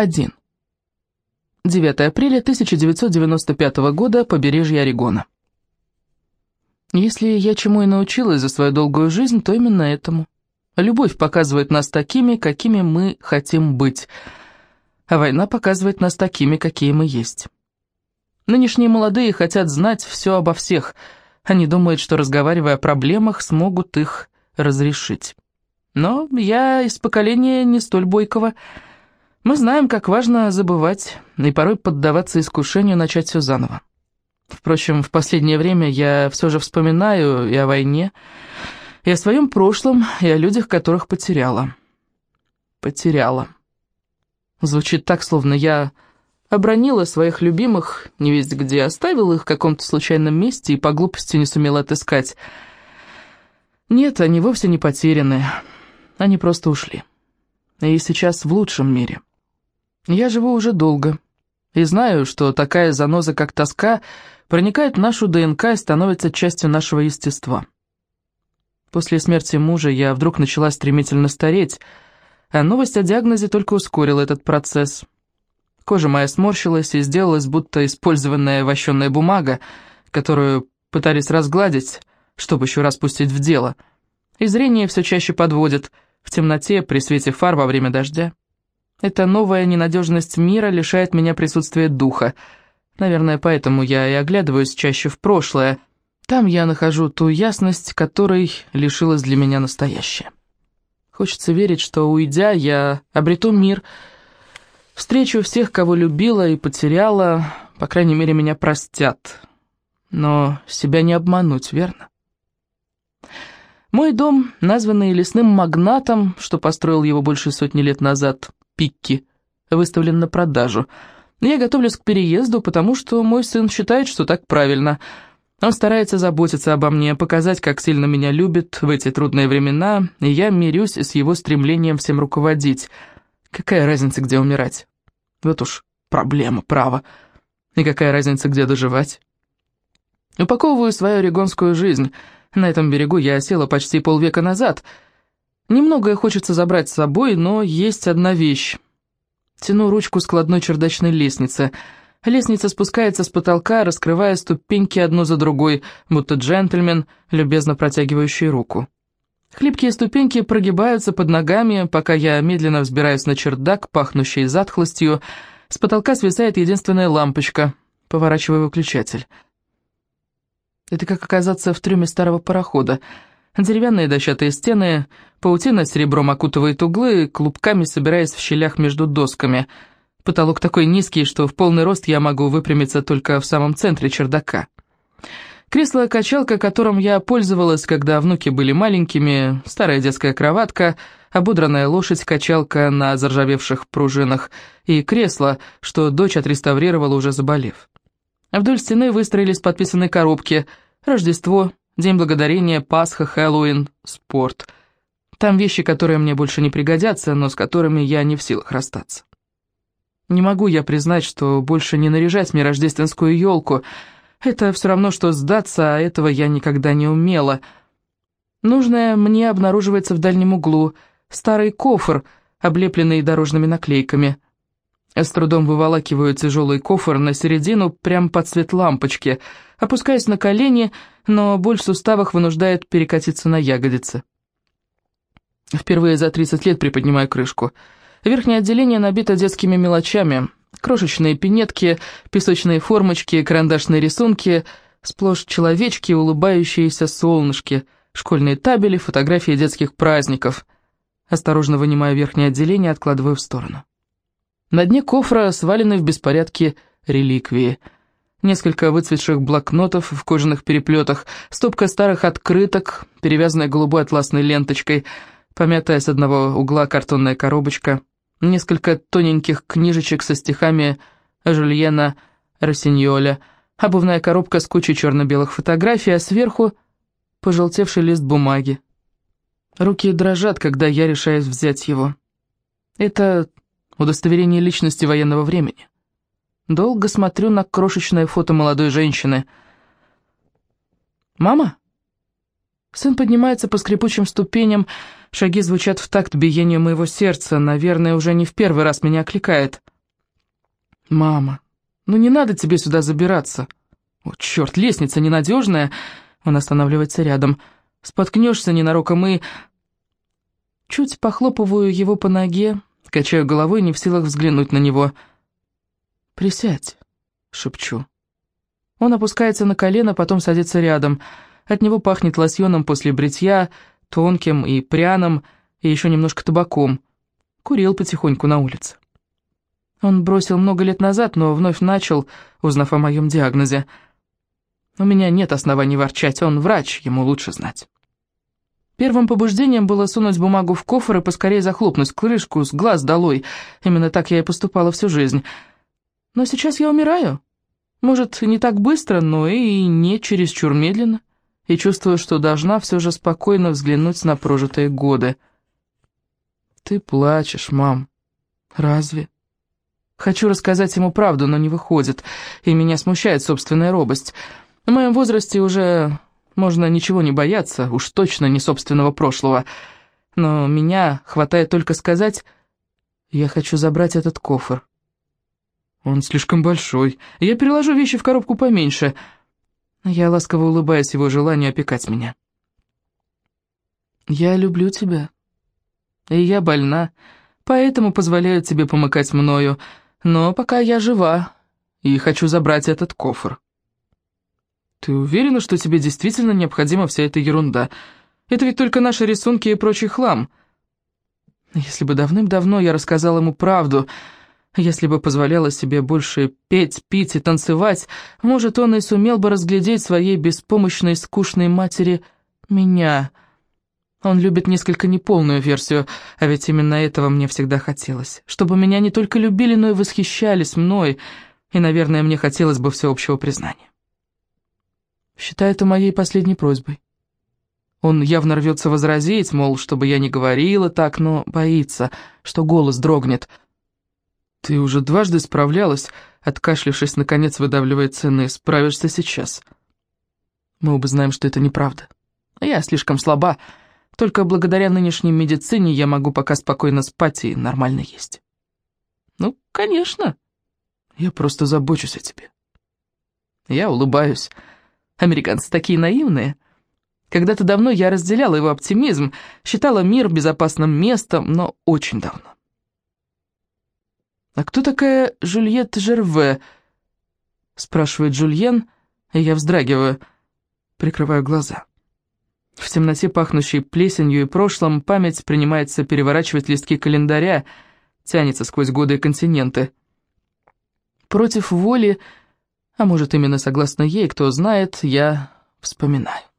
1. 9 апреля 1995 года, побережье Орегона. Если я чему и научилась за свою долгую жизнь, то именно этому. Любовь показывает нас такими, какими мы хотим быть, а война показывает нас такими, какие мы есть. Нынешние молодые хотят знать все обо всех. Они думают, что, разговаривая о проблемах, смогут их разрешить. Но я из поколения не столь бойкого, мы знаем, как важно забывать и порой поддаваться искушению начать все заново. Впрочем, в последнее время я все же вспоминаю и о войне, и о своем прошлом, и о людях, которых потеряла. Потеряла. Звучит так, словно я обронила своих любимых, не весть где, оставила их в каком-то случайном месте и по глупости не сумела отыскать. Нет, они вовсе не потеряны, они просто ушли. И сейчас в лучшем мире. Я живу уже долго, и знаю, что такая заноза, как тоска, проникает в нашу ДНК и становится частью нашего естества. После смерти мужа я вдруг начала стремительно стареть, а новость о диагнозе только ускорила этот процесс. Кожа моя сморщилась и сделалась будто использованная вощеная бумага, которую пытались разгладить, чтобы еще раз пустить в дело. И зрение все чаще подводит, в темноте, при свете фар во время дождя. Эта новая ненадежность мира лишает меня присутствия духа. Наверное, поэтому я и оглядываюсь чаще в прошлое. Там я нахожу ту ясность, которой лишилась для меня настоящее. Хочется верить, что, уйдя, я обрету мир, встречу всех, кого любила и потеряла, по крайней мере, меня простят. Но себя не обмануть, верно? Мой дом, названный лесным магнатом, что построил его больше сотни лет назад, Пикки, выставлен на продажу. Я готовлюсь к переезду, потому что мой сын считает, что так правильно. Он старается заботиться обо мне, показать, как сильно меня любит в эти трудные времена, и я мирюсь с его стремлением всем руководить. Какая разница, где умирать? Вот уж проблема, право. И какая разница, где доживать? Упаковываю свою орегонскую жизнь. На этом берегу я осела почти полвека назад — Немногое хочется забрать с собой, но есть одна вещь. Тяну ручку складной чердачной лестницы. Лестница спускается с потолка, раскрывая ступеньки одну за другой, будто джентльмен, любезно протягивающий руку. Хлипкие ступеньки прогибаются под ногами, пока я медленно взбираюсь на чердак, пахнущий затхлостью. С потолка свисает единственная лампочка. Поворачиваю выключатель. Это как оказаться в трюме старого парохода — Деревянные дощатые стены, паутина серебром окутывает углы, клубками собираясь в щелях между досками. Потолок такой низкий, что в полный рост я могу выпрямиться только в самом центре чердака. Кресло-качалка, которым я пользовалась, когда внуки были маленькими, старая детская кроватка, ободранная лошадь-качалка на заржавевших пружинах и кресло, что дочь отреставрировала, уже заболев. Вдоль стены выстроились подписанные коробки «Рождество», День Благодарения, Пасха, Хэллоуин, спорт. Там вещи, которые мне больше не пригодятся, но с которыми я не в силах расстаться. Не могу я признать, что больше не наряжать мне рождественскую елку. Это все равно, что сдаться, а этого я никогда не умела. Нужное мне обнаруживается в дальнем углу. Старый кофр, облепленный дорожными наклейками. С трудом выволакиваю тяжелый кофр на середину, прямо под свет лампочки — Опускаюсь на колени, но боль в суставах вынуждает перекатиться на ягодицы. Впервые за 30 лет приподнимаю крышку. Верхнее отделение набито детскими мелочами. Крошечные пинетки, песочные формочки, карандашные рисунки, сплошь человечки, улыбающиеся солнышки, школьные табели, фотографии детских праздников. Осторожно вынимаю верхнее отделение, откладываю в сторону. На дне кофра свалены в беспорядке реликвии — Несколько выцветших блокнотов в кожаных переплетах, стопка старых открыток, перевязанная голубой атласной ленточкой, помятая с одного угла картонная коробочка, несколько тоненьких книжечек со стихами Жульена Рассиньоля, обувная коробка с кучей черно-белых фотографий, а сверху пожелтевший лист бумаги. Руки дрожат, когда я решаюсь взять его. Это удостоверение личности военного времени. Долго смотрю на крошечное фото молодой женщины. «Мама?» Сын поднимается по скрипучим ступеням, шаги звучат в такт биению моего сердца, наверное, уже не в первый раз меня окликает. «Мама, ну не надо тебе сюда забираться!» «О, черт, лестница ненадежная!» Он останавливается рядом. «Споткнешься ненароком и...» Чуть похлопываю его по ноге, качаю головой, не в силах взглянуть на него. «Присядь», — шепчу. Он опускается на колено, потом садится рядом. От него пахнет лосьоном после бритья, тонким и пряным, и еще немножко табаком. Курил потихоньку на улице. Он бросил много лет назад, но вновь начал, узнав о моем диагнозе. У меня нет оснований ворчать, он врач, ему лучше знать. Первым побуждением было сунуть бумагу в кофр и поскорее захлопнуть крышку с глаз долой. Именно так я и поступала всю жизнь. Но сейчас я умираю. Может, не так быстро, но и не чересчур медленно. И чувствую, что должна все же спокойно взглянуть на прожитые годы. Ты плачешь, мам. Разве? Хочу рассказать ему правду, но не выходит, и меня смущает собственная робость. В моем возрасте уже можно ничего не бояться, уж точно не собственного прошлого. Но меня хватает только сказать, я хочу забрать этот кофр. Он слишком большой. Я переложу вещи в коробку поменьше. Я ласково улыбаюсь его желанию опекать меня. Я люблю тебя. И я больна, поэтому позволяю тебе помыкать мною. Но пока я жива и хочу забрать этот кофр. «Ты уверена, что тебе действительно необходима вся эта ерунда? Это ведь только наши рисунки и прочий хлам». Если бы давным-давно я рассказала ему правду, если бы позволяла себе больше петь, пить и танцевать, может, он и сумел бы разглядеть своей беспомощной, скучной матери меня. Он любит несколько неполную версию, а ведь именно этого мне всегда хотелось. Чтобы меня не только любили, но и восхищались мной, и, наверное, мне хотелось бы всеобщего признания. Считай это моей последней просьбой. Он явно рвется возразить, мол, чтобы я не говорила так, но боится, что голос дрогнет. «Ты уже дважды справлялась», — откашлившись, наконец выдавливает цены. «Справишься сейчас». Мы оба знаем, что это неправда. Я слишком слаба. Только благодаря нынешней медицине я могу пока спокойно спать и нормально есть. Ну, конечно. Я просто забочусь о тебе. Я улыбаюсь. Американцы такие наивные. Когда-то давно я разделяла его оптимизм, считала мир безопасным местом, но очень давно. «А кто такая Жюльетта Жерве?» — спрашивает Жульен, и я вздрагиваю, прикрываю глаза. В темноте, пахнущей плесенью и прошлым, память принимается переворачивать листки календаря, тянется сквозь годы и континенты. Против воли а может, именно согласно ей, кто знает, я вспоминаю.